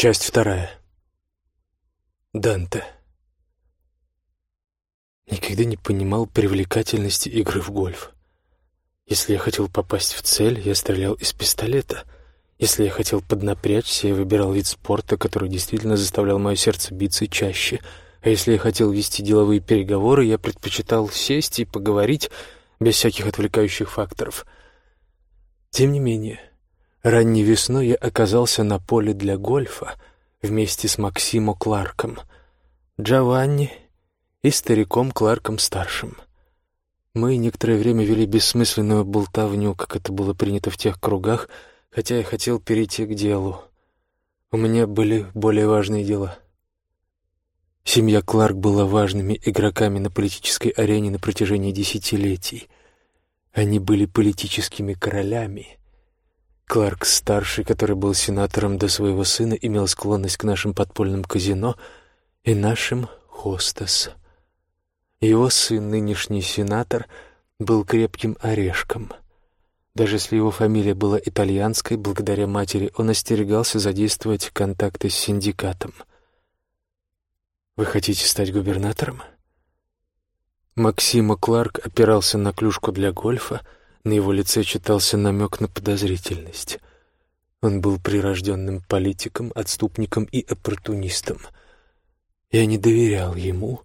Часть вторая. Данте. Никогда не понимал привлекательности игры в гольф. Если я хотел попасть в цель, я стрелял из пистолета. Если я хотел поднапрячься, я выбирал вид спорта, который действительно заставлял мое сердце биться чаще. А если я хотел вести деловые переговоры, я предпочитал сесть и поговорить без всяких отвлекающих факторов. Тем не менее, Ранней весной я оказался на поле для гольфа вместе с Максимо Кларком, Джованни и стариком Кларком-старшим. Мы некоторое время вели бессмысленную болтовню, как это было принято в тех кругах, хотя я хотел перейти к делу. У меня были более важные дела. Семья Кларк была важными игроками на политической арене на протяжении десятилетий. Они были политическими королями — Кларк-старший, который был сенатором до своего сына, имел склонность к нашим подпольным казино и нашим хостес. Его сын, нынешний сенатор, был крепким орешком. Даже если его фамилия была итальянской, благодаря матери он остерегался задействовать контакты с синдикатом. «Вы хотите стать губернатором?» Максима Кларк опирался на клюшку для гольфа — на его лице читался намек на подозрительность. Он был прирожденным политиком, отступником и оппортунистом. Я не доверял ему,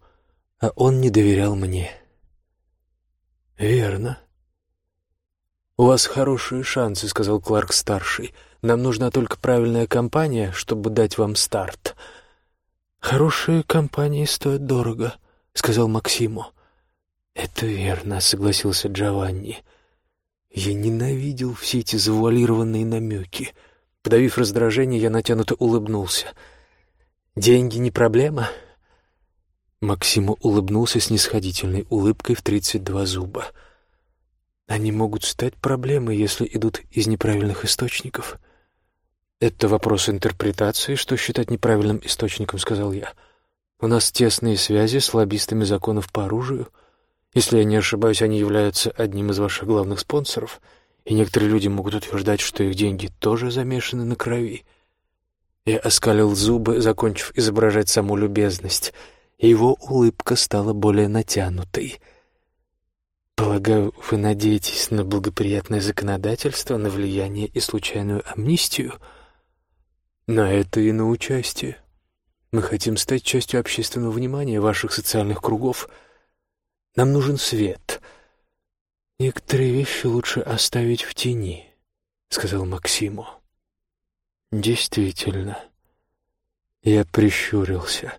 а он не доверял мне. «Верно. У вас хорошие шансы», — сказал Кларк-старший. «Нам нужна только правильная компания, чтобы дать вам старт». «Хорошие компании стоят дорого», — сказал Максиму. «Это верно», — согласился Джованни. Я ненавидел все эти завуалированные намеки. Подавив раздражение, я натянуто улыбнулся. «Деньги не проблема?» Максима улыбнулся с нисходительной улыбкой в тридцать два зуба. «Они могут стать проблемой, если идут из неправильных источников». «Это вопрос интерпретации, что считать неправильным источником», — сказал я. «У нас тесные связи с лоббистами законов по оружию». Если я не ошибаюсь, они являются одним из ваших главных спонсоров, и некоторые люди могут утверждать, что их деньги тоже замешаны на крови. Я оскалил зубы, закончив изображать саму любезность, и его улыбка стала более натянутой. «Полагаю, вы надеетесь на благоприятное законодательство, на влияние и случайную амнистию?» «На это и на участие. Мы хотим стать частью общественного внимания ваших социальных кругов — нам нужен свет. Некоторые вещи лучше оставить в тени, сказал Максиму. Действительно. Я прищурился.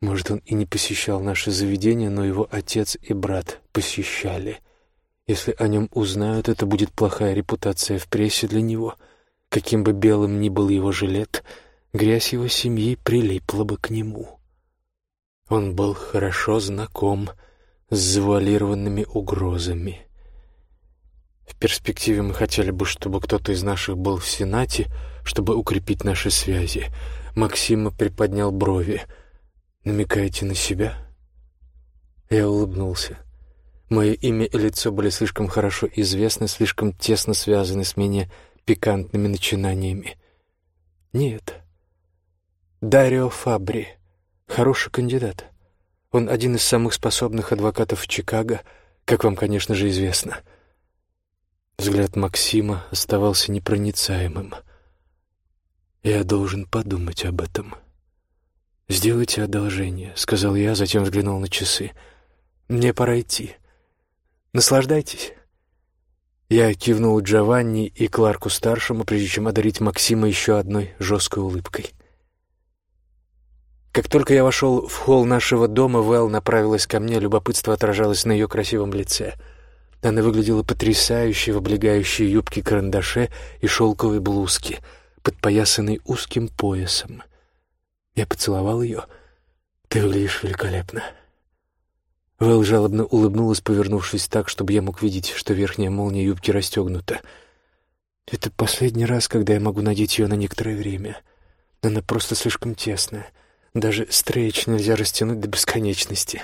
Может, он и не посещал наше заведение, но его отец и брат посещали. Если о нем узнают, это будет плохая репутация в прессе для него. Каким бы белым ни был его жилет, грязь его семьи прилипла бы к нему. Он был хорошо знаком с завуалированными угрозами. В перспективе мы хотели бы, чтобы кто-то из наших был в Сенате, чтобы укрепить наши связи. Максима приподнял брови. «Намекаете на себя?» Я улыбнулся. Мое имя и лицо были слишком хорошо известны, слишком тесно связаны с менее пикантными начинаниями. «Нет. Дарио Фабри. Хороший кандидат. Он один из самых способных адвокатов в Чикаго, как вам, конечно же, известно. Взгляд Максима оставался непроницаемым. «Я должен подумать об этом». «Сделайте одолжение», — сказал я, затем взглянул на часы. «Мне пора идти. Наслаждайтесь». Я кивнул Джованни и Кларку-старшему, прежде чем одарить Максима еще одной жесткой улыбкой. Как только я вошел в холл нашего дома, Вэл направилась ко мне, любопытство отражалось на ее красивом лице. Она выглядела потрясающе в облегающей юбке-карандаше и шелковой блузке, подпоясанной узким поясом. Я поцеловал ее. «Ты выглядишь великолепно». Вэл жалобно улыбнулась, повернувшись так, чтобы я мог видеть, что верхняя молния юбки расстегнута. «Это последний раз, когда я могу надеть ее на некоторое время. Она просто слишком тесная». Даже стрейч нельзя растянуть до бесконечности.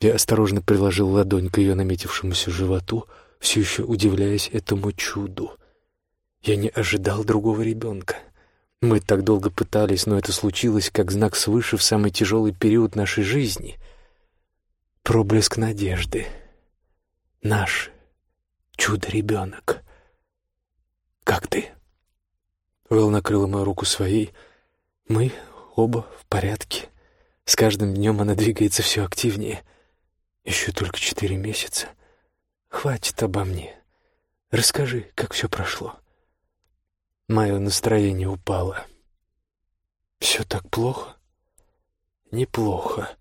Я осторожно приложил ладонь к ее наметившемуся животу, все еще удивляясь этому чуду. Я не ожидал другого ребенка. Мы так долго пытались, но это случилось как знак свыше в самый тяжелый период нашей жизни. Проблеск надежды. Наш чудо-ребенок. Как ты?» Вэл накрыла мою руку своей. «Мы оба в порядке. С каждым днем она двигается все активнее. Еще только четыре месяца. Хватит обо мне. Расскажи, как все прошло». Мое настроение упало. «Все так плохо?» «Неплохо.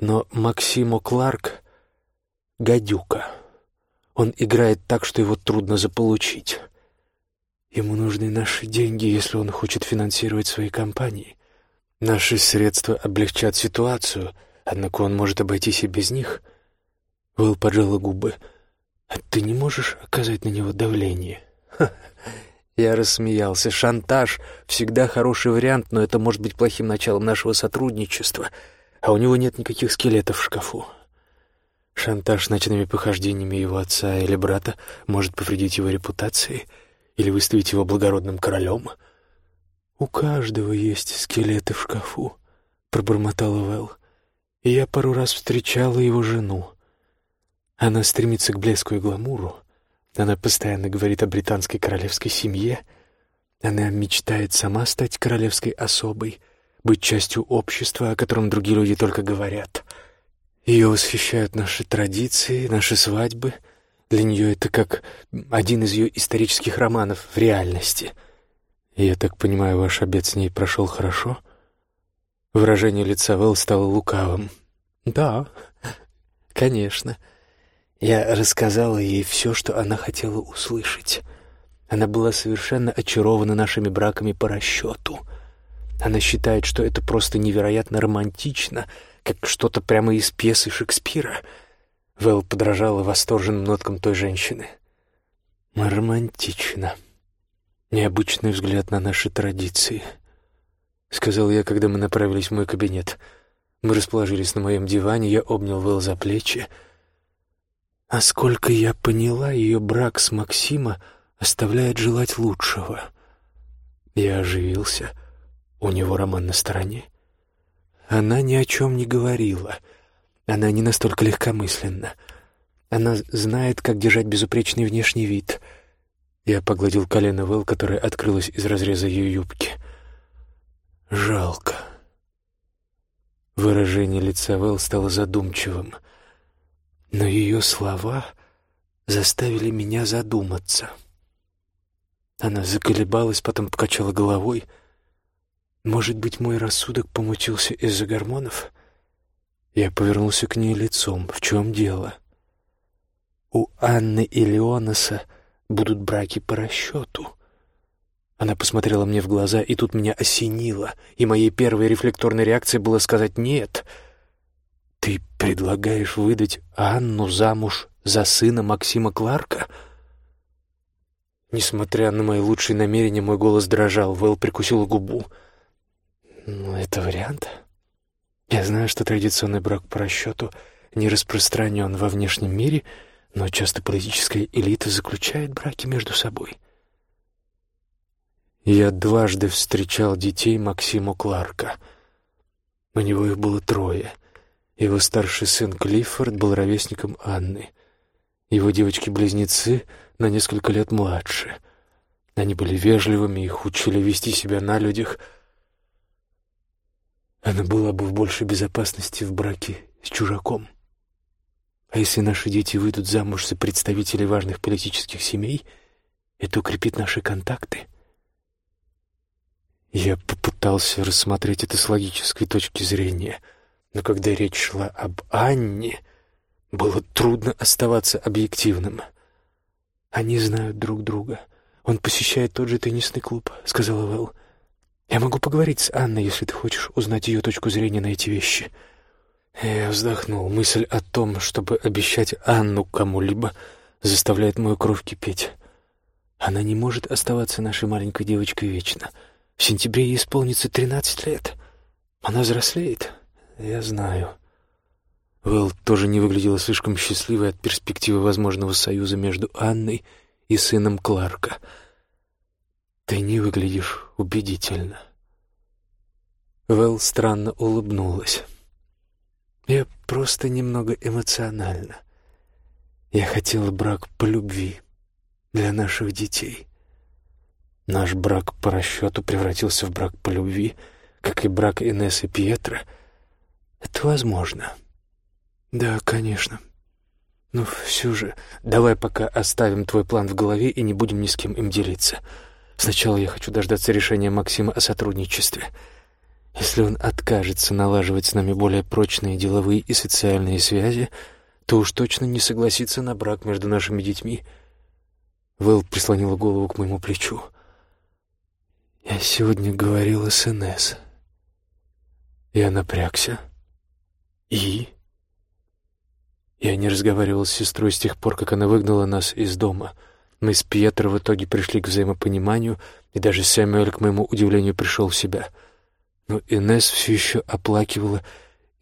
Но Максимо Кларк — гадюка. Он играет так, что его трудно заполучить». Ему нужны наши деньги, если он хочет финансировать свои компании. Наши средства облегчат ситуацию, однако он может обойтись и без них. Вэл поджала губы. А ты не можешь оказать на него давление? Я рассмеялся. Шантаж — всегда хороший вариант, но это может быть плохим началом нашего сотрудничества, а у него нет никаких скелетов в шкафу. Шантаж ночными похождениями его отца или брата может повредить его репутации — или выставить его благородным королем?» «У каждого есть скелеты в шкафу», — пробормотала Вэл. «И я пару раз встречала его жену. Она стремится к блеску и гламуру. Она постоянно говорит о британской королевской семье. Она мечтает сама стать королевской особой, быть частью общества, о котором другие люди только говорят. Ее восхищают наши традиции, наши свадьбы — для нее это как один из ее исторических романов в реальности. Я так понимаю, ваш обед с ней прошел хорошо? Выражение лица Вэл стало лукавым. Да, конечно. Я рассказала ей все, что она хотела услышать. Она была совершенно очарована нашими браками по расчету. Она считает, что это просто невероятно романтично, как что-то прямо из пьесы Шекспира — Вэл подражала восторженным ноткам той женщины. «Романтично. Необычный взгляд на наши традиции», — сказал я, когда мы направились в мой кабинет. Мы расположились на моем диване, я обнял Вэл за плечи. А сколько я поняла, ее брак с Максима оставляет желать лучшего. Я оживился. У него роман на стороне. Она ни о чем не говорила — она не настолько легкомысленна. Она знает, как держать безупречный внешний вид. Я погладил колено Вэл, которое открылось из разреза ее юбки. Жалко. Выражение лица Вэл стало задумчивым. Но ее слова заставили меня задуматься. Она заколебалась, потом покачала головой. Может быть, мой рассудок помутился из-за гормонов? Я повернулся к ней лицом. В чем дело? У Анны и Леонаса будут браки по расчету. Она посмотрела мне в глаза, и тут меня осенило, и моей первой рефлекторной реакцией было сказать «нет». «Ты предлагаешь выдать Анну замуж за сына Максима Кларка?» Несмотря на мои лучшие намерения, мой голос дрожал. Вэл прикусила губу. «Ну, это вариант?» Я знаю, что традиционный брак по расчету не распространен во внешнем мире, но часто политическая элита заключает браки между собой. Я дважды встречал детей Максима Кларка. У него их было трое. Его старший сын Клиффорд был ровесником Анны. Его девочки-близнецы на несколько лет младше. Они были вежливыми, их учили вести себя на людях — она была бы в большей безопасности в браке с чужаком. А если наши дети выйдут замуж за представителей важных политических семей, это укрепит наши контакты. Я попытался рассмотреть это с логической точки зрения, но когда речь шла об Анне, было трудно оставаться объективным. Они знают друг друга. Он посещает тот же теннисный клуб, — сказала Вэл. Я могу поговорить с Анной, если ты хочешь узнать ее точку зрения на эти вещи». Я вздохнул. Мысль о том, чтобы обещать Анну кому-либо, заставляет мою кровь кипеть. Она не может оставаться нашей маленькой девочкой вечно. В сентябре ей исполнится тринадцать лет. Она взрослеет. Я знаю. Вэл тоже не выглядела слишком счастливой от перспективы возможного союза между Анной и сыном Кларка — «Ты не выглядишь убедительно». Вэл странно улыбнулась. «Я просто немного эмоциональна. Я хотела брак по любви для наших детей. Наш брак по расчету превратился в брак по любви, как и брак Инессы и Пьетро. Это возможно». «Да, конечно. Но все же, давай пока оставим твой план в голове и не будем ни с кем им делиться. Сначала я хочу дождаться решения Максима о сотрудничестве». Если он откажется налаживать с нами более прочные деловые и социальные связи, то уж точно не согласится на брак между нашими детьми. Вэл прислонила голову к моему плечу. Я сегодня говорила с Инесс. Я напрягся. И? Я не разговаривал с сестрой с тех пор, как она выгнала нас из дома. Мы с Пьетро в итоге пришли к взаимопониманию, и даже Сэмюэль, к моему удивлению, пришел в себя — но Инесс все еще оплакивала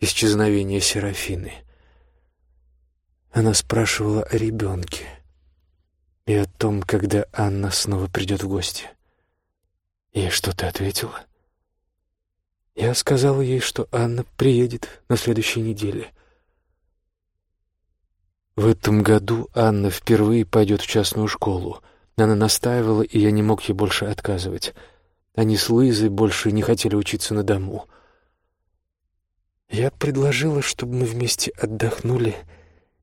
исчезновение Серафины. Она спрашивала о ребенке и о том, когда Анна снова придет в гости. И что ты ответила? Я сказала ей, что Анна приедет на следующей неделе. В этом году Анна впервые пойдет в частную школу. Она настаивала, и я не мог ей больше отказывать — они с Луизой больше не хотели учиться на дому. Я предложила, чтобы мы вместе отдохнули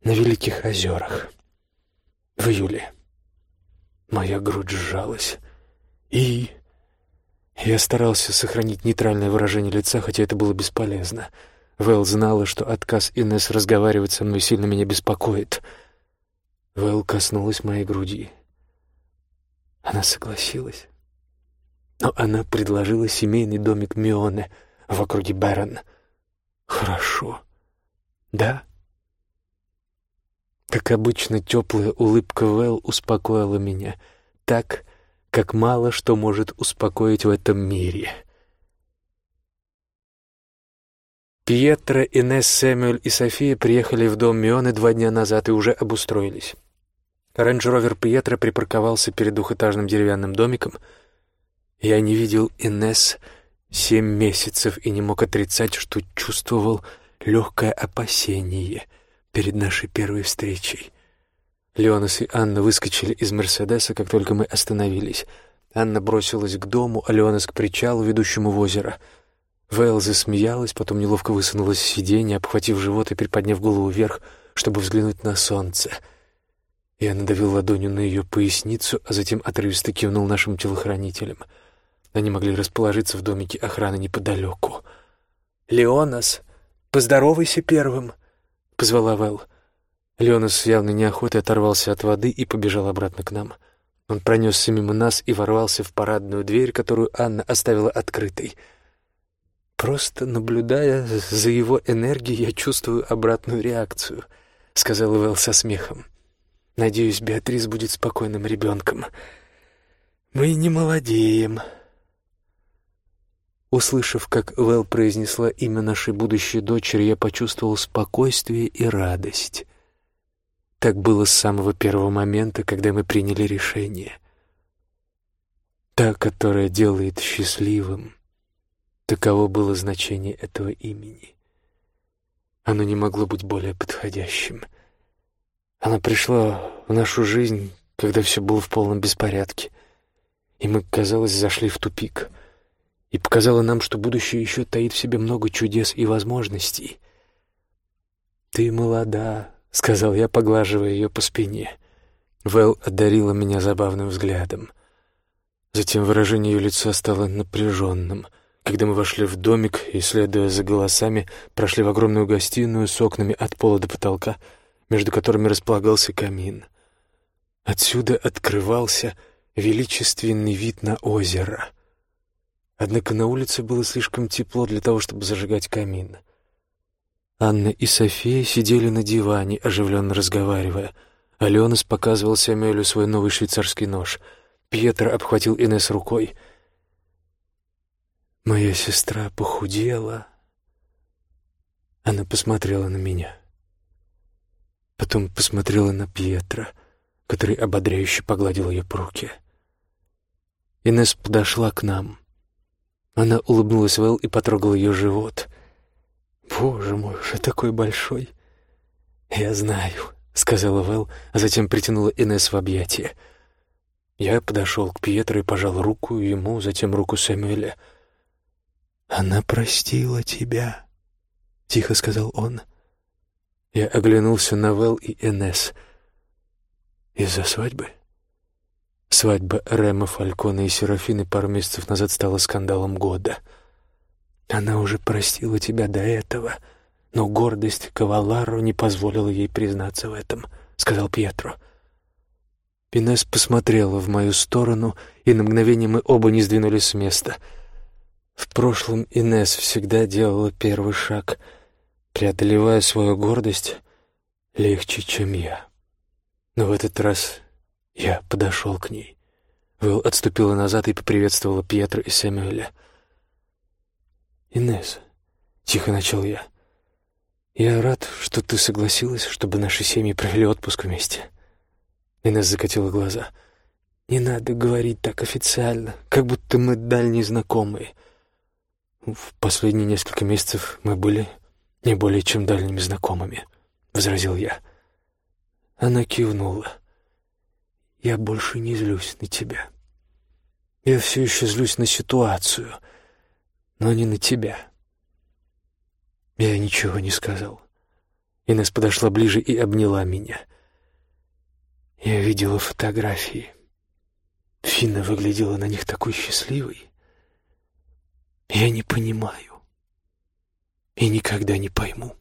на Великих озерах в июле. Моя грудь сжалась. И... Я старался сохранить нейтральное выражение лица, хотя это было бесполезно. Вэл знала, что отказ Инесс разговаривать со мной сильно меня беспокоит. Вэл коснулась моей груди. Она согласилась но она предложила семейный домик Мионе в округе Бэрон. Хорошо. Да? Как обычно, теплая улыбка Вэл успокоила меня, так, как мало что может успокоить в этом мире. Пьетро, Инесс, Сэмюэль и София приехали в дом Мионы два дня назад и уже обустроились. Рейндж-ровер Пьетро припарковался перед двухэтажным деревянным домиком — я не видел Инесс семь месяцев и не мог отрицать, что чувствовал легкое опасение перед нашей первой встречей. Леонас и Анна выскочили из «Мерседеса», как только мы остановились. Анна бросилась к дому, а Леонас к причалу, ведущему в озеро. Вейл засмеялась, потом неловко высунулась с сиденья, обхватив живот и приподняв голову вверх, чтобы взглянуть на солнце. Я надавил ладонью на ее поясницу, а затем отрывисто кивнул нашим телохранителям — они могли расположиться в домике охраны неподалеку. «Леонас, поздоровайся первым!» — позвала Вэл. Леонас с явной неохотой оторвался от воды и побежал обратно к нам. Он пронесся мимо нас и ворвался в парадную дверь, которую Анна оставила открытой. «Просто наблюдая за его энергией, я чувствую обратную реакцию», — сказала Вэл со смехом. «Надеюсь, Беатрис будет спокойным ребенком. Мы не молодеем». Услышав, как Вэл произнесла имя нашей будущей дочери, я почувствовал спокойствие и радость. Так было с самого первого момента, когда мы приняли решение. Та, которая делает счастливым. Таково было значение этого имени. Оно не могло быть более подходящим. Она пришла в нашу жизнь, когда все было в полном беспорядке, и мы, казалось, зашли в тупик — и показала нам, что будущее еще таит в себе много чудес и возможностей. «Ты молода», — сказал я, поглаживая ее по спине. Вэл одарила меня забавным взглядом. Затем выражение ее лица стало напряженным. Когда мы вошли в домик и, следуя за голосами, прошли в огромную гостиную с окнами от пола до потолка, между которыми располагался камин. Отсюда открывался величественный вид на озеро — Однако на улице было слишком тепло для того, чтобы зажигать камин. Анна и София сидели на диване, оживленно разговаривая. Аленас показывал Сямюэлю свой новый швейцарский нож. Пьетро обхватил Инесс рукой. «Моя сестра похудела». Она посмотрела на меня. Потом посмотрела на Пьетро, который ободряюще погладил ее по руке. Инесс подошла к нам. Она улыбнулась Вэл и потрогала ее живот. «Боже мой, уже такой большой!» «Я знаю», — сказала Вэл, а затем притянула Инесс в объятия. Я подошел к Пьетро и пожал руку ему, затем руку Сэмюэля. «Она простила тебя», — тихо сказал он. Я оглянулся на Вэл и Инесс. «Из-за свадьбы?» Свадьба Рема Фалькона и Серафины пару месяцев назад стала скандалом года. Она уже простила тебя до этого, но гордость Каваларо не позволила ей признаться в этом, — сказал Пьетро. Пинес посмотрела в мою сторону, и на мгновение мы оба не сдвинулись с места. В прошлом Инес всегда делала первый шаг, преодолевая свою гордость легче, чем я. Но в этот раз я подошел к ней. Вэл отступила назад и поприветствовала Пьетро и Сэмюэля. «Инесс», — тихо начал я, — «я рад, что ты согласилась, чтобы наши семьи провели отпуск вместе». Инесс закатила глаза. «Не надо говорить так официально, как будто мы дальние знакомые. В последние несколько месяцев мы были не более чем дальними знакомыми», — возразил я. Она кивнула. Я больше не злюсь на тебя. Я все еще злюсь на ситуацию, но не на тебя. Я ничего не сказал. Инесс подошла ближе и обняла меня. Я видела фотографии. Финна выглядела на них такой счастливой. Я не понимаю и никогда не пойму.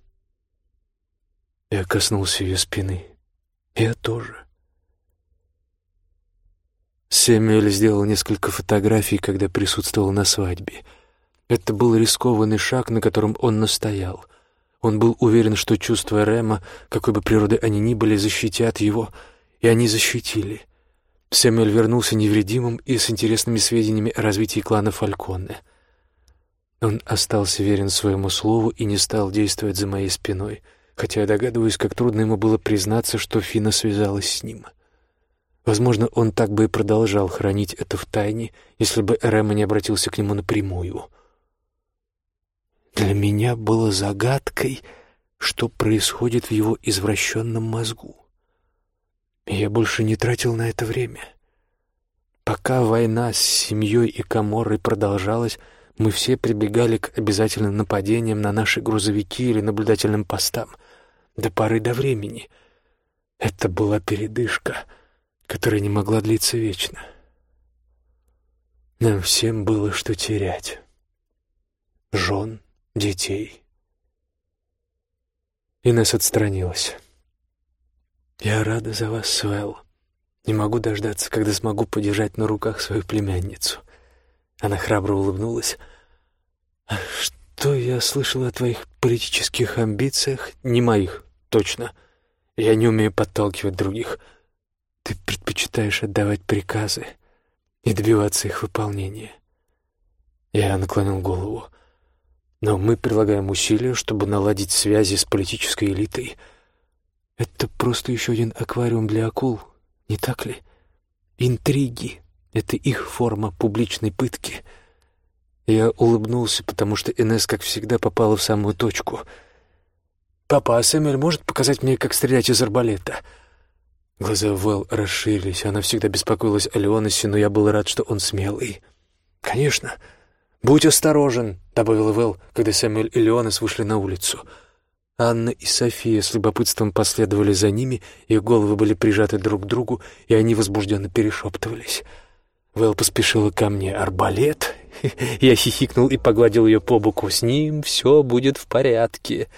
Я коснулся ее спины. Я тоже. Сэмюэль сделал несколько фотографий, когда присутствовал на свадьбе. Это был рискованный шаг, на котором он настоял. Он был уверен, что чувства Рема, какой бы природы они ни были, защитят его, и они защитили. Сэмюэль вернулся невредимым и с интересными сведениями о развитии клана Фальконе. Он остался верен своему слову и не стал действовать за моей спиной, хотя я догадываюсь, как трудно ему было признаться, что Фина связалась с ним. — Возможно, он так бы и продолжал хранить это в тайне, если бы Рема не обратился к нему напрямую. Для меня было загадкой, что происходит в его извращенном мозгу. Я больше не тратил на это время. Пока война с семьей и Каморрой продолжалась, мы все прибегали к обязательным нападениям на наши грузовики или наблюдательным постам. До поры до времени. Это была передышка — которая не могла длиться вечно. Нам всем было что терять. Жен, детей. Инесс отстранилась. «Я рада за вас, Свел. Не могу дождаться, когда смогу подержать на руках свою племянницу». Она храбро улыбнулась. «А «Что я слышала о твоих политических амбициях? Не моих, точно. Я не умею подталкивать других». Ты предпочитаешь отдавать приказы и добиваться их выполнения. Я наклонил голову. Но мы прилагаем усилия, чтобы наладить связи с политической элитой. Это просто еще один аквариум для акул, не так ли? Интриги — это их форма публичной пытки. Я улыбнулся, потому что Инесс, как всегда, попала в самую точку. «Папа, а Сэмюэль может показать мне, как стрелять из арбалета?» Глаза Вэл расширились. Она всегда беспокоилась о Леонасе, но я был рад, что он смелый. «Конечно. Будь осторожен», — добавила Вэл, когда Сэмюэль и Леонас вышли на улицу. Анна и София с любопытством последовали за ними, их головы были прижаты друг к другу, и они возбужденно перешептывались. Вэл поспешила ко мне. «Арбалет?» Я хихикнул и погладил ее по боку. «С ним все будет в порядке».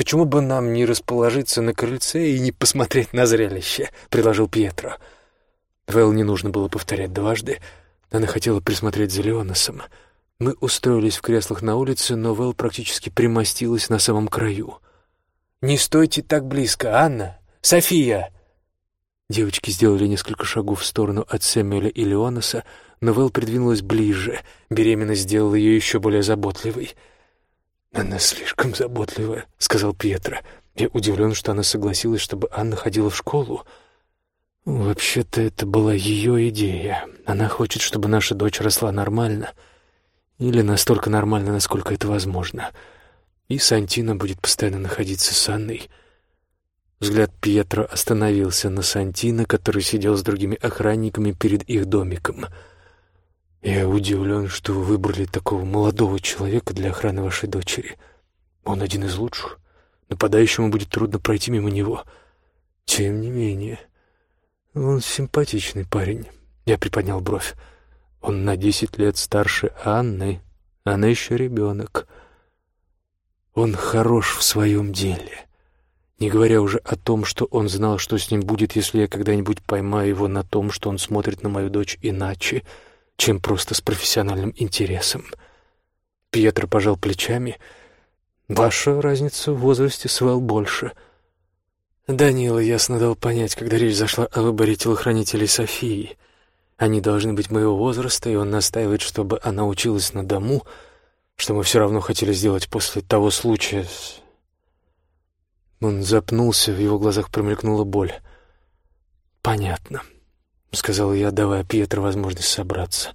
«Почему бы нам не расположиться на крыльце и не посмотреть на зрелище?» — предложил Пьетро. Вэл не нужно было повторять дважды. Она хотела присмотреть за Леоносом. Мы устроились в креслах на улице, но Вэл практически примостилась на самом краю. «Не стойте так близко, Анна! София!» Девочки сделали несколько шагов в сторону от Сэмюэля и Леоноса, но Вэл придвинулась ближе. Беременность сделала ее еще более заботливой — «Она слишком заботливая», — сказал Пьетро. Я удивлен, что она согласилась, чтобы Анна ходила в школу. Вообще-то это была ее идея. Она хочет, чтобы наша дочь росла нормально. Или настолько нормально, насколько это возможно. И Сантина будет постоянно находиться с Анной. Взгляд Пьетро остановился на Сантино, который сидел с другими охранниками перед их домиком. «Я удивлен, что вы выбрали такого молодого человека для охраны вашей дочери. Он один из лучших. Нападающему будет трудно пройти мимо него. Тем не менее...» «Он симпатичный парень», — я приподнял бровь. «Он на десять лет старше Анны. Она еще ребенок. Он хорош в своем деле. Не говоря уже о том, что он знал, что с ним будет, если я когда-нибудь поймаю его на том, что он смотрит на мою дочь иначе, чем просто с профессиональным интересом». Пьетро пожал плечами. «Ваша разница в возрасте, Свел, больше». Данила ясно дал понять, когда речь зашла о выборе телохранителей Софии. Они должны быть моего возраста, и он настаивает, чтобы она училась на дому, что мы все равно хотели сделать после того случая. Он запнулся, в его глазах промелькнула боль. «Понятно», — сказал я, давая Пьетро возможность собраться.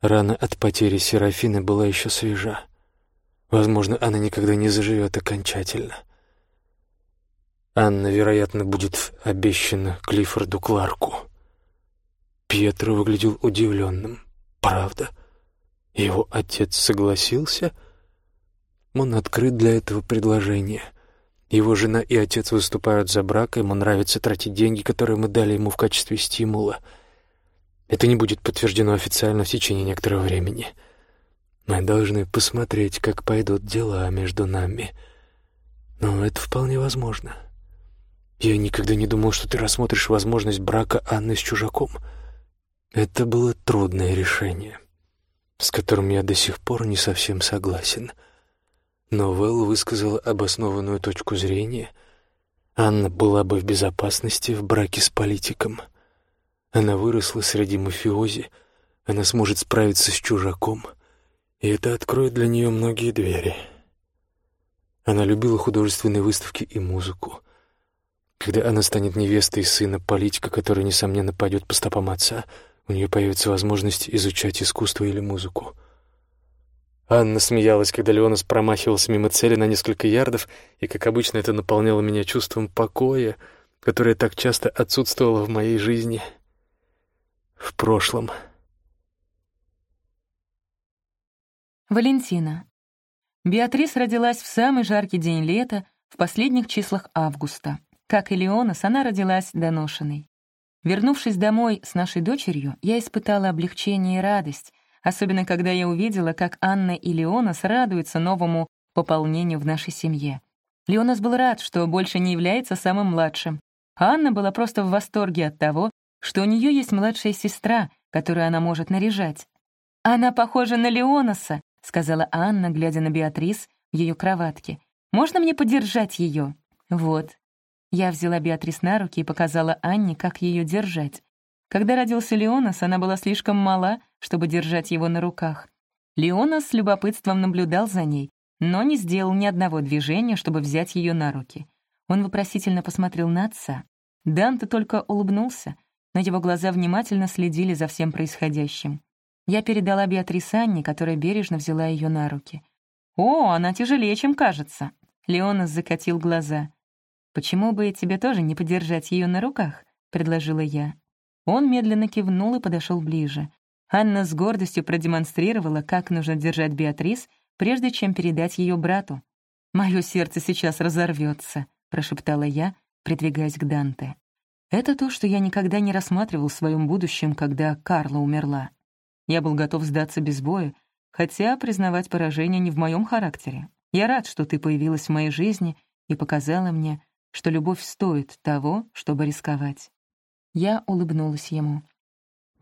Рана от потери Серафины была еще свежа. Возможно, она никогда не заживет окончательно. — Анна, вероятно, будет обещана Клиффорду Кларку. Пьетро выглядел удивленным. Правда? Его отец согласился? Он открыт для этого предложения. Его жена и отец выступают за брак, ему нравится тратить деньги, которые мы дали ему в качестве стимула. Это не будет подтверждено официально в течение некоторого времени. Мы должны посмотреть, как пойдут дела между нами. Но это вполне возможно. Я никогда не думал, что ты рассмотришь возможность брака Анны с чужаком. Это было трудное решение, с которым я до сих пор не совсем согласен. Но Вэл высказала обоснованную точку зрения. Анна была бы в безопасности в браке с политиком. Она выросла среди мафиози, она сможет справиться с чужаком, и это откроет для нее многие двери. Она любила художественные выставки и музыку — когда она станет невестой сына политика, который, несомненно, пойдет по стопам отца, у нее появится возможность изучать искусство или музыку. Анна смеялась, когда Леонас промахивался мимо цели на несколько ярдов, и, как обычно, это наполняло меня чувством покоя, которое так часто отсутствовало в моей жизни в прошлом. Валентина. Беатрис родилась в самый жаркий день лета, в последних числах августа. Как и Леонас, она родилась доношенной. Вернувшись домой с нашей дочерью, я испытала облегчение и радость, особенно когда я увидела, как Анна и Леонас радуются новому пополнению в нашей семье. Леонас был рад, что больше не является самым младшим. А Анна была просто в восторге от того, что у нее есть младшая сестра, которую она может наряжать. «Она похожа на Леонаса», — сказала Анна, глядя на Беатрис в ее кроватке. «Можно мне подержать ее?» «Вот, я взяла Беатрис на руки и показала Анне, как ее держать. Когда родился Леонас, она была слишком мала, чтобы держать его на руках. Леонас с любопытством наблюдал за ней, но не сделал ни одного движения, чтобы взять ее на руки. Он вопросительно посмотрел на отца. Данте только улыбнулся, но его глаза внимательно следили за всем происходящим. Я передала Беатрис Анне, которая бережно взяла ее на руки. «О, она тяжелее, чем кажется!» Леонас закатил глаза. «Почему бы тебе тоже не подержать ее на руках?» — предложила я. Он медленно кивнул и подошел ближе. Анна с гордостью продемонстрировала, как нужно держать Беатрис, прежде чем передать ее брату. «Мое сердце сейчас разорвется», — прошептала я, придвигаясь к Данте. Это то, что я никогда не рассматривал в своем будущем, когда Карла умерла. Я был готов сдаться без боя, хотя признавать поражение не в моем характере. Я рад, что ты появилась в моей жизни и показала мне, что любовь стоит того, чтобы рисковать. Я улыбнулась ему.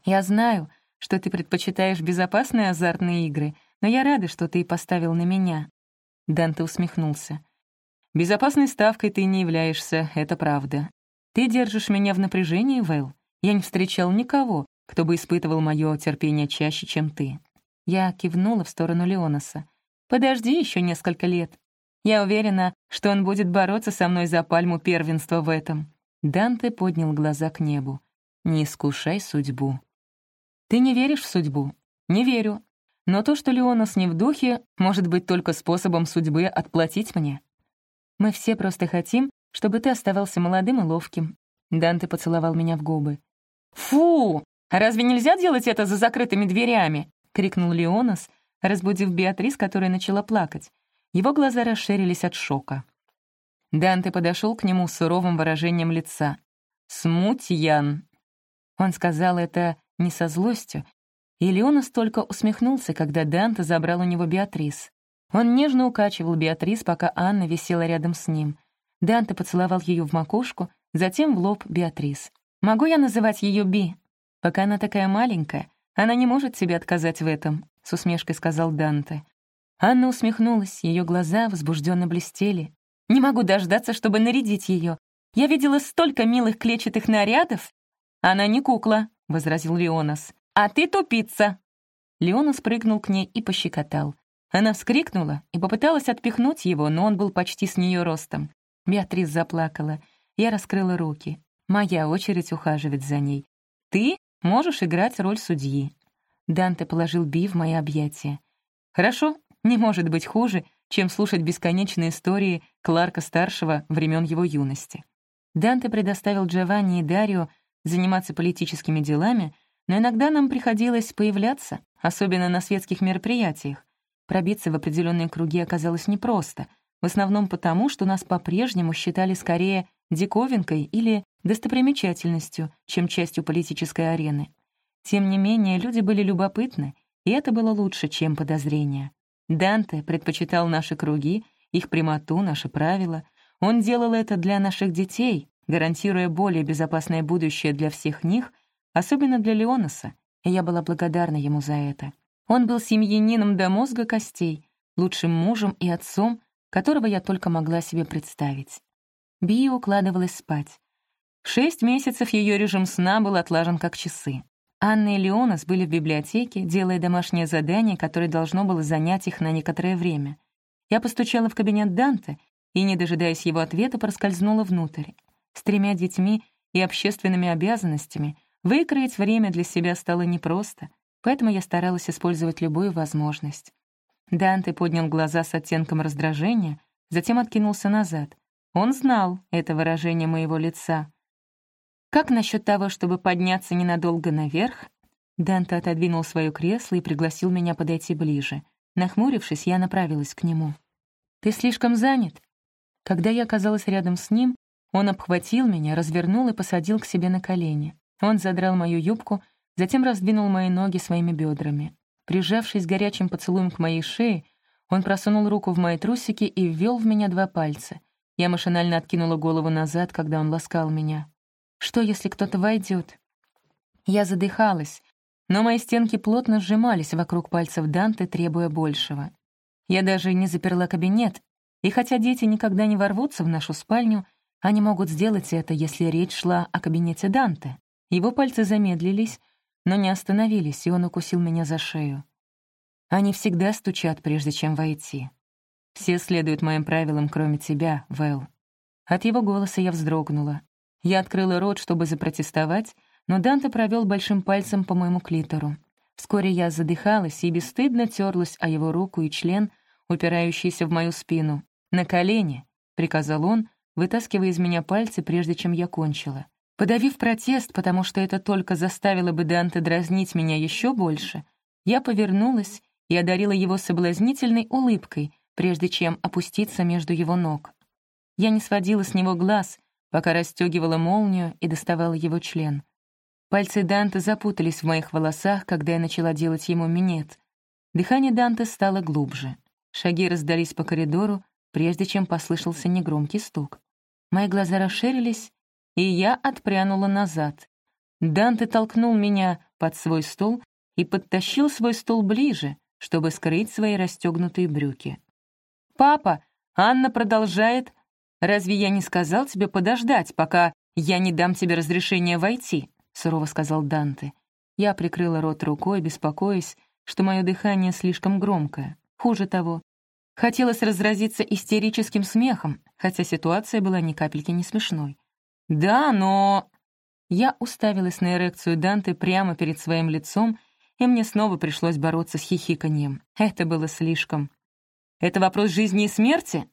«Я знаю, что ты предпочитаешь безопасные азартные игры, но я рада, что ты поставил на меня». Данте усмехнулся. «Безопасной ставкой ты не являешься, это правда. Ты держишь меня в напряжении, Вэл. Я не встречал никого, кто бы испытывал мое терпение чаще, чем ты». Я кивнула в сторону Леонаса. «Подожди еще несколько лет. Я уверена, что он будет бороться со мной за пальму первенства в этом. Данте поднял глаза к небу. «Не искушай судьбу». «Ты не веришь в судьбу?» «Не верю. Но то, что Леонас не в духе, может быть только способом судьбы отплатить мне. Мы все просто хотим, чтобы ты оставался молодым и ловким». Данте поцеловал меня в губы. «Фу! Разве нельзя делать это за закрытыми дверями?» — крикнул Леонас, разбудив Беатрис, которая начала плакать. Его глаза расширились от шока. Данте подошел к нему с суровым выражением лица. «Смутьян!» Он сказал это не со злостью, и Леонас только усмехнулся, когда Данте забрал у него Беатрис. Он нежно укачивал Беатрис, пока Анна висела рядом с ним. Данте поцеловал ее в макушку, затем в лоб Беатрис. «Могу я называть ее Би? Пока она такая маленькая, она не может себе отказать в этом», — с усмешкой сказал Данте. Анна усмехнулась, ее глаза возбужденно блестели. «Не могу дождаться, чтобы нарядить ее. Я видела столько милых клетчатых нарядов!» «Она не кукла», — возразил Леонас. «А ты тупица!» Леонас прыгнул к ней и пощекотал. Она вскрикнула и попыталась отпихнуть его, но он был почти с нее ростом. Беатрис заплакала. Я раскрыла руки. Моя очередь ухаживать за ней. «Ты можешь играть роль судьи». Данте положил Би в мои объятия. «Хорошо, не может быть хуже, чем слушать бесконечные истории Кларка-старшего времен его юности. Данте предоставил Джованни и Дарио заниматься политическими делами, но иногда нам приходилось появляться, особенно на светских мероприятиях. Пробиться в определенные круги оказалось непросто, в основном потому, что нас по-прежнему считали скорее диковинкой или достопримечательностью, чем частью политической арены. Тем не менее, люди были любопытны, и это было лучше, чем подозрения. Данте предпочитал наши круги, их прямоту, наши правила. Он делал это для наших детей, гарантируя более безопасное будущее для всех них, особенно для Леонаса, и я была благодарна ему за это. Он был семьянином до мозга костей, лучшим мужем и отцом, которого я только могла себе представить. Би укладывалась спать. Шесть месяцев ее режим сна был отлажен как часы. Анна и Леонас были в библиотеке, делая домашнее задание, которое должно было занять их на некоторое время. Я постучала в кабинет Данте и, не дожидаясь его ответа, проскользнула внутрь. С тремя детьми и общественными обязанностями выкроить время для себя стало непросто, поэтому я старалась использовать любую возможность. Данте поднял глаза с оттенком раздражения, затем откинулся назад. Он знал это выражение моего лица. «Как насчет того, чтобы подняться ненадолго наверх?» Данте отодвинул свое кресло и пригласил меня подойти ближе. Нахмурившись, я направилась к нему. «Ты слишком занят?» Когда я оказалась рядом с ним, он обхватил меня, развернул и посадил к себе на колени. Он задрал мою юбку, затем раздвинул мои ноги своими бедрами. Прижавшись горячим поцелуем к моей шее, он просунул руку в мои трусики и ввел в меня два пальца. Я машинально откинула голову назад, когда он ласкал меня. Что, если кто-то войдет? Я задыхалась, но мои стенки плотно сжимались вокруг пальцев Данте, требуя большего. Я даже не заперла кабинет, и хотя дети никогда не ворвутся в нашу спальню, они могут сделать это, если речь шла о кабинете Данте. Его пальцы замедлились, но не остановились, и он укусил меня за шею. Они всегда стучат, прежде чем войти. Все следуют моим правилам, кроме тебя, Вэл. От его голоса я вздрогнула. Я открыла рот, чтобы запротестовать, но Данте провел большим пальцем по моему клитору. Вскоре я задыхалась и бесстыдно терлась о его руку и член, упирающийся в мою спину. «На колени!» — приказал он, вытаскивая из меня пальцы, прежде чем я кончила. Подавив протест, потому что это только заставило бы Данте дразнить меня еще больше, я повернулась и одарила его соблазнительной улыбкой, прежде чем опуститься между его ног. Я не сводила с него глаз — пока расстегивала молнию и доставала его член. Пальцы Данте запутались в моих волосах, когда я начала делать ему минет. Дыхание Данте стало глубже. Шаги раздались по коридору, прежде чем послышался негромкий стук. Мои глаза расширились, и я отпрянула назад. Данте толкнул меня под свой стол и подтащил свой стол ближе, чтобы скрыть свои расстегнутые брюки. «Папа, Анна продолжает «Разве я не сказал тебе подождать, пока я не дам тебе разрешения войти?» — сурово сказал Данте. Я прикрыла рот рукой, беспокоясь, что мое дыхание слишком громкое. Хуже того, хотелось разразиться истерическим смехом, хотя ситуация была ни капельки не смешной. «Да, но...» Я уставилась на эрекцию Данте прямо перед своим лицом, и мне снова пришлось бороться с хихиканьем. Это было слишком. «Это вопрос жизни и смерти?»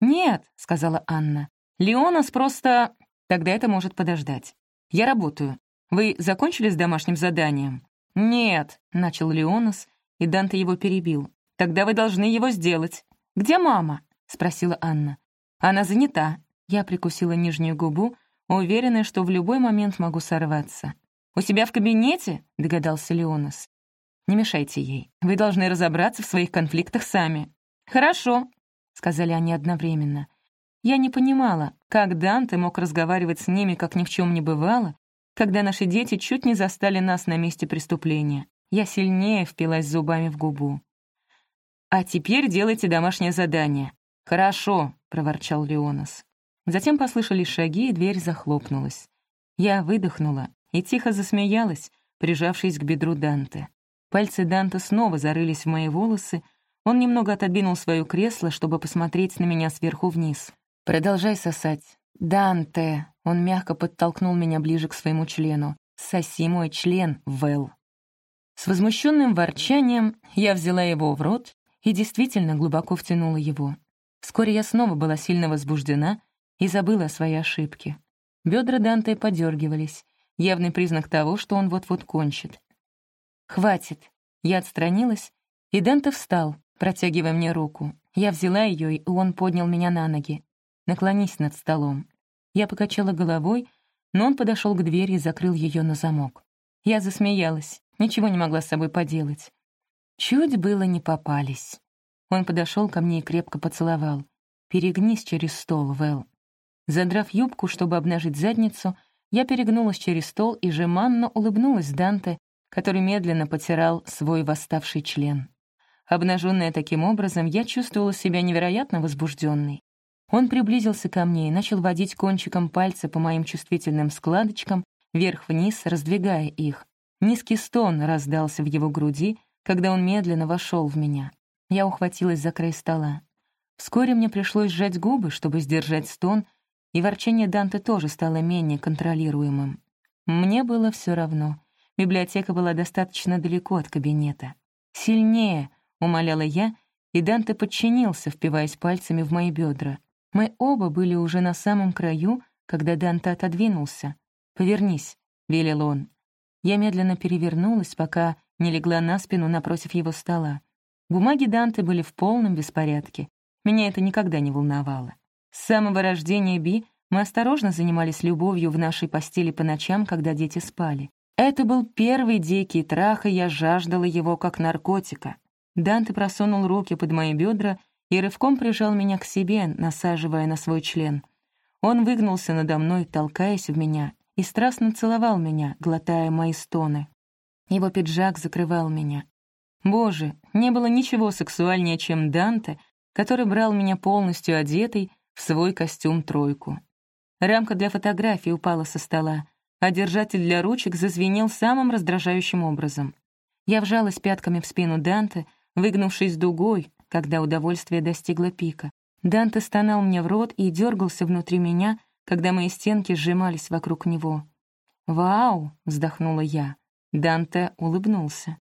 «Нет», — сказала Анна. «Леонас просто...» «Тогда это может подождать. Я работаю. Вы закончили с домашним заданием?» «Нет», — начал Леонас, и Данте его перебил. «Тогда вы должны его сделать». «Где мама?» — спросила Анна. «Она занята». Я прикусила нижнюю губу, уверенная, что в любой момент могу сорваться. «У себя в кабинете?» — догадался Леонас. «Не мешайте ей. Вы должны разобраться в своих конфликтах сами». «Хорошо», — сказали они одновременно. Я не понимала, как Данте мог разговаривать с ними, как ни в чем не бывало, когда наши дети чуть не застали нас на месте преступления. Я сильнее впилась зубами в губу. «А теперь делайте домашнее задание». «Хорошо», — проворчал Леонас. Затем послышались шаги, и дверь захлопнулась. Я выдохнула и тихо засмеялась, прижавшись к бедру Данте. Пальцы Данте снова зарылись в мои волосы, он немного отодвинул свое кресло, чтобы посмотреть на меня сверху вниз. «Продолжай сосать». «Данте!» — он мягко подтолкнул меня ближе к своему члену. «Соси мой член, Вэл». С возмущенным ворчанием я взяла его в рот и действительно глубоко втянула его. Вскоре я снова была сильно возбуждена и забыла о своей ошибке. Бедра Данте подергивались, явный признак того, что он вот-вот кончит. «Хватит!» Я отстранилась, и Данте встал, протягивая мне руку. Я взяла ее, и он поднял меня на ноги. «Наклонись над столом». Я покачала головой, но он подошел к двери и закрыл ее на замок. Я засмеялась, ничего не могла с собой поделать. Чуть было не попались. Он подошел ко мне и крепко поцеловал. «Перегнись через стол, Вэл». Задрав юбку, чтобы обнажить задницу, я перегнулась через стол и жеманно улыбнулась Данте, который медленно потирал свой восставший член. Обнаженная таким образом, я чувствовала себя невероятно возбужденной. Он приблизился ко мне и начал водить кончиком пальца по моим чувствительным складочкам, вверх-вниз, раздвигая их. Низкий стон раздался в его груди, когда он медленно вошел в меня. Я ухватилась за край стола. Вскоре мне пришлось сжать губы, чтобы сдержать стон, и ворчание Данте тоже стало менее контролируемым. Мне было все равно. Библиотека была достаточно далеко от кабинета. «Сильнее!» — умоляла я, и Данте подчинился, впиваясь пальцами в мои бедра. Мы оба были уже на самом краю, когда Данте отодвинулся. «Повернись», — велел он. Я медленно перевернулась, пока не легла на спину напротив его стола. Бумаги Данте были в полном беспорядке. Меня это никогда не волновало. С самого рождения Би мы осторожно занимались любовью в нашей постели по ночам, когда дети спали. Это был первый дикий трах, и я жаждала его как наркотика. Данте просунул руки под мои бедра и рывком прижал меня к себе, насаживая на свой член. Он выгнулся надо мной, толкаясь в меня, и страстно целовал меня, глотая мои стоны. Его пиджак закрывал меня. Боже, не было ничего сексуальнее, чем Данте, который брал меня полностью одетой в свой костюм-тройку. Рамка для фотографий упала со стола, а держатель для ручек зазвенел самым раздражающим образом. Я вжалась пятками в спину Данте, выгнувшись дугой, когда удовольствие достигло пика. Данте стонал мне в рот и дергался внутри меня, когда мои стенки сжимались вокруг него. «Вау!» — вздохнула я. Данте улыбнулся.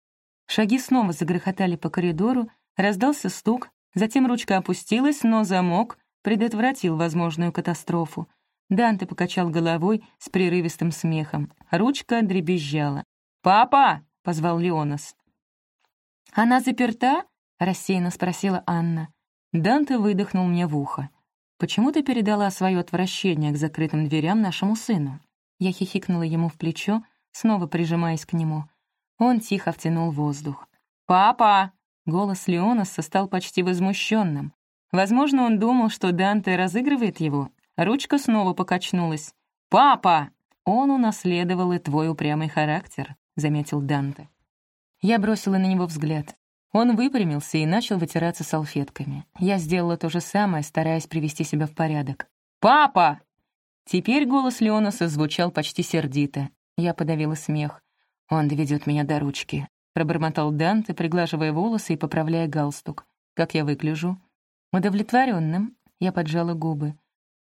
Шаги снова загрохотали по коридору, раздался стук, затем ручка опустилась, но замок предотвратил возможную катастрофу. Данте покачал головой с прерывистым смехом. Ручка дребезжала. «Папа!» — позвал Леонас. «Она заперта?» — рассеянно спросила Анна. Данте выдохнул мне в ухо. «Почему ты передала свое отвращение к закрытым дверям нашему сыну?» Я хихикнула ему в плечо, снова прижимаясь к нему. Он тихо втянул воздух. «Папа!» Голос Леонаса стал почти возмущенным. Возможно, он думал, что Данте разыгрывает его. Ручка снова покачнулась. «Папа!» «Он унаследовал и твой упрямый характер», — заметил Данте. Я бросила на него взгляд. Он выпрямился и начал вытираться салфетками. Я сделала то же самое, стараясь привести себя в порядок. «Папа!» Теперь голос Леонаса звучал почти сердито. Я подавила смех. «Он доведет меня до ручки», — пробормотал Данте, приглаживая волосы и поправляя галстук. «Как я выгляжу?» «Удовлетворенным», — я поджала губы.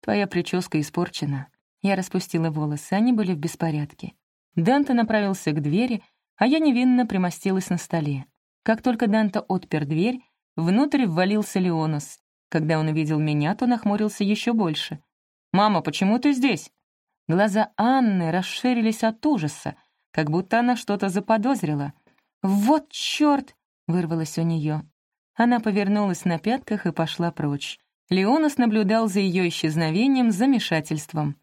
«Твоя прическа испорчена». Я распустила волосы, они были в беспорядке. Данте направился к двери, а я невинно примостилась на столе. Как только Данте отпер дверь, внутрь ввалился Леонос. Когда он увидел меня, то нахмурился еще больше. «Мама, почему ты здесь?» Глаза Анны расширились от ужаса, как будто она что-то заподозрила. «Вот чёрт!» — вырвалось у неё. Она повернулась на пятках и пошла прочь. Леонас наблюдал за её исчезновением с замешательством.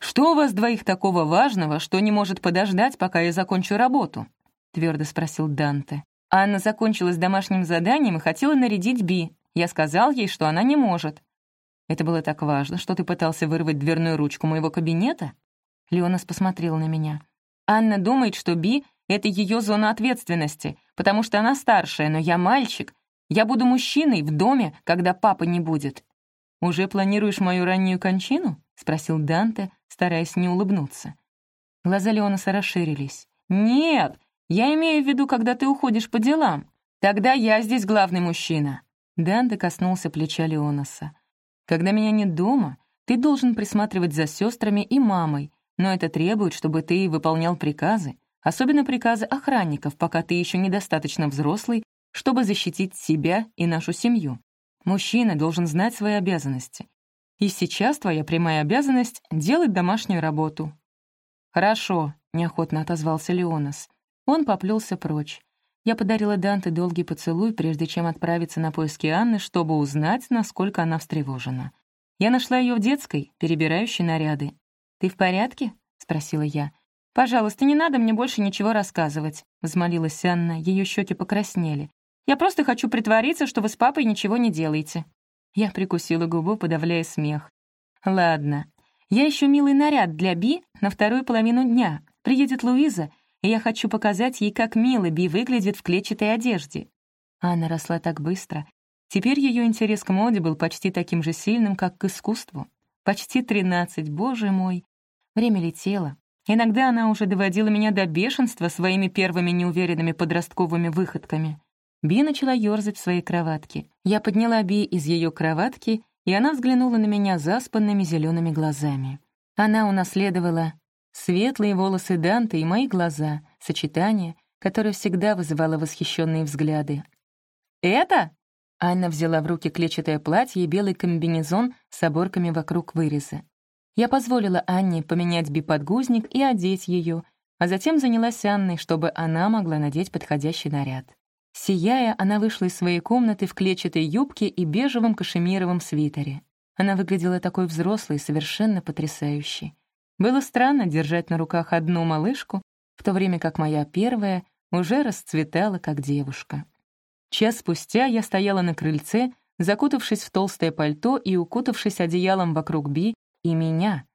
«Что у вас двоих такого важного, что не может подождать, пока я закончу работу?» — твердо спросил Данте. Анна закончила с домашним заданием и хотела нарядить Би. Я сказал ей, что она не может. Это было так важно, что ты пытался вырвать дверную ручку моего кабинета?» Леонас посмотрел на меня. «Анна думает, что Би — это ее зона ответственности, потому что она старшая, но я мальчик. Я буду мужчиной в доме, когда папа не будет». «Уже планируешь мою раннюю кончину?» — спросил Данте, стараясь не улыбнуться. Глаза Леонаса расширились. «Нет, я имею в виду, когда ты уходишь по делам. Тогда я здесь главный мужчина». Данте коснулся плеча Леонаса. Когда меня нет дома, ты должен присматривать за сестрами и мамой, но это требует, чтобы ты выполнял приказы, особенно приказы охранников, пока ты еще недостаточно взрослый, чтобы защитить себя и нашу семью. Мужчина должен знать свои обязанности. И сейчас твоя прямая обязанность — делать домашнюю работу». «Хорошо», — неохотно отозвался Леонас. Он поплелся прочь. Я подарила Данте долгий поцелуй, прежде чем отправиться на поиски Анны, чтобы узнать, насколько она встревожена. Я нашла ее в детской, перебирающей наряды. «Ты в порядке?» — спросила я. «Пожалуйста, не надо мне больше ничего рассказывать», — взмолилась Анна, ее щеки покраснели. «Я просто хочу притвориться, что вы с папой ничего не делаете». Я прикусила губу, подавляя смех. «Ладно. Я ищу милый наряд для Би на вторую половину дня. Приедет Луиза, и я хочу показать ей, как мило Би выглядит в клетчатой одежде. Анна росла так быстро. Теперь ее интерес к моде был почти таким же сильным, как к искусству. Почти тринадцать, боже мой. Время летело. Иногда она уже доводила меня до бешенства своими первыми неуверенными подростковыми выходками. Би начала ёрзать в своей кроватке. Я подняла Би из ее кроватки, и она взглянула на меня заспанными зелеными глазами. Она унаследовала Светлые волосы Данте и мои глаза, сочетание, которое всегда вызывало восхищенные взгляды. «Это?» Анна взяла в руки клетчатое платье и белый комбинезон с оборками вокруг выреза. Я позволила Анне поменять биподгузник и одеть ее, а затем занялась Анной, чтобы она могла надеть подходящий наряд. Сияя, она вышла из своей комнаты в клетчатой юбке и бежевом кашемировом свитере. Она выглядела такой взрослой и совершенно потрясающей. Было странно держать на руках одну малышку, в то время как моя первая уже расцветала как девушка. Час спустя я стояла на крыльце, закутавшись в толстое пальто и укутавшись одеялом вокруг Би и меня,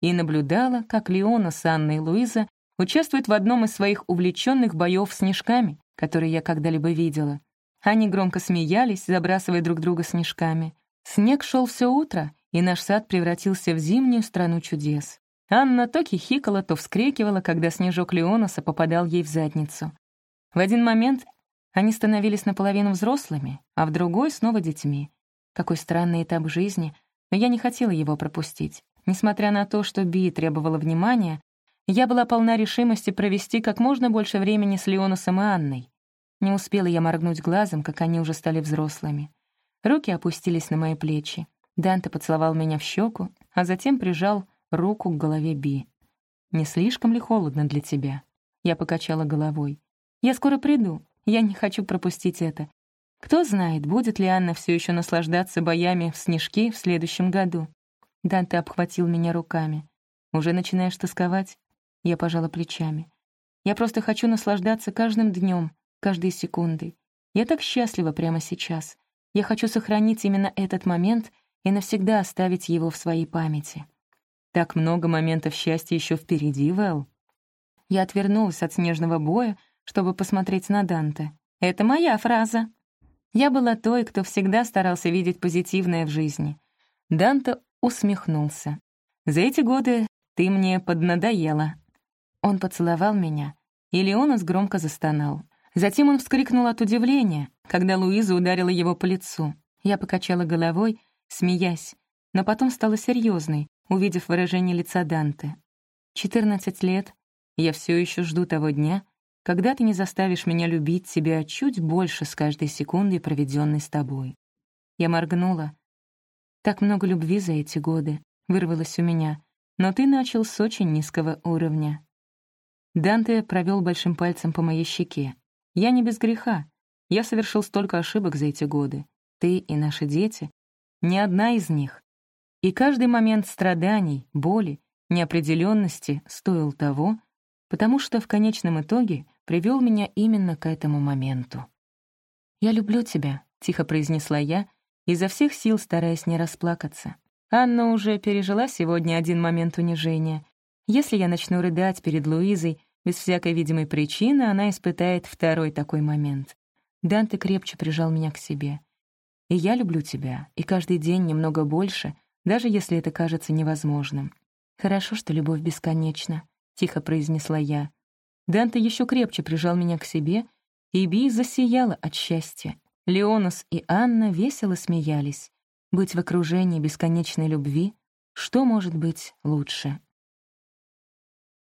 и наблюдала, как Леона с Анной и Луиза участвуют в одном из своих увлеченных боев снежками, которые я когда-либо видела. Они громко смеялись, забрасывая друг друга снежками. Снег шел все утро, и наш сад превратился в зимнюю страну чудес. Анна то хихикала, то вскрикивала, когда снежок Леонаса попадал ей в задницу. В один момент они становились наполовину взрослыми, а в другой — снова детьми. Какой странный этап жизни, но я не хотела его пропустить. Несмотря на то, что Би требовала внимания, я была полна решимости провести как можно больше времени с Леонасом и Анной. Не успела я моргнуть глазом, как они уже стали взрослыми. Руки опустились на мои плечи. Данте поцеловал меня в щеку, а затем прижал руку к голове Би. «Не слишком ли холодно для тебя?» Я покачала головой. «Я скоро приду. Я не хочу пропустить это. Кто знает, будет ли Анна все еще наслаждаться боями в снежки в следующем году?» Данте обхватил меня руками. «Уже начинаешь тосковать?» Я пожала плечами. «Я просто хочу наслаждаться каждым днем, каждой секундой. Я так счастлива прямо сейчас. Я хочу сохранить именно этот момент и навсегда оставить его в своей памяти». Так много моментов счастья еще впереди, Вэл. Я отвернулась от снежного боя, чтобы посмотреть на Данте. Это моя фраза. Я была той, кто всегда старался видеть позитивное в жизни. Данте усмехнулся. «За эти годы ты мне поднадоела». Он поцеловал меня, и Леонас громко застонал. Затем он вскрикнул от удивления, когда Луиза ударила его по лицу. Я покачала головой, смеясь, но потом стала серьезной, увидев выражение лица Данте. «Четырнадцать лет. Я все еще жду того дня, когда ты не заставишь меня любить тебя чуть больше с каждой секундой, проведенной с тобой». Я моргнула. «Так много любви за эти годы», — вырвалось у меня, «но ты начал с очень низкого уровня». Данте провел большим пальцем по моей щеке. «Я не без греха. Я совершил столько ошибок за эти годы. Ты и наши дети. Ни одна из них. И каждый момент страданий, боли, неопределенности стоил того, потому что в конечном итоге привел меня именно к этому моменту. «Я люблю тебя», — тихо произнесла я, изо всех сил стараясь не расплакаться. Анна уже пережила сегодня один момент унижения. Если я начну рыдать перед Луизой, без всякой видимой причины она испытает второй такой момент. Данте крепче прижал меня к себе. «И я люблю тебя, и каждый день немного больше, даже если это кажется невозможным. Хорошо, что любовь бесконечна», — тихо произнесла я. Данте еще крепче прижал меня к себе, и Би засияла от счастья. Леонас и Анна весело смеялись. Быть в окружении бесконечной любви — что может быть лучше?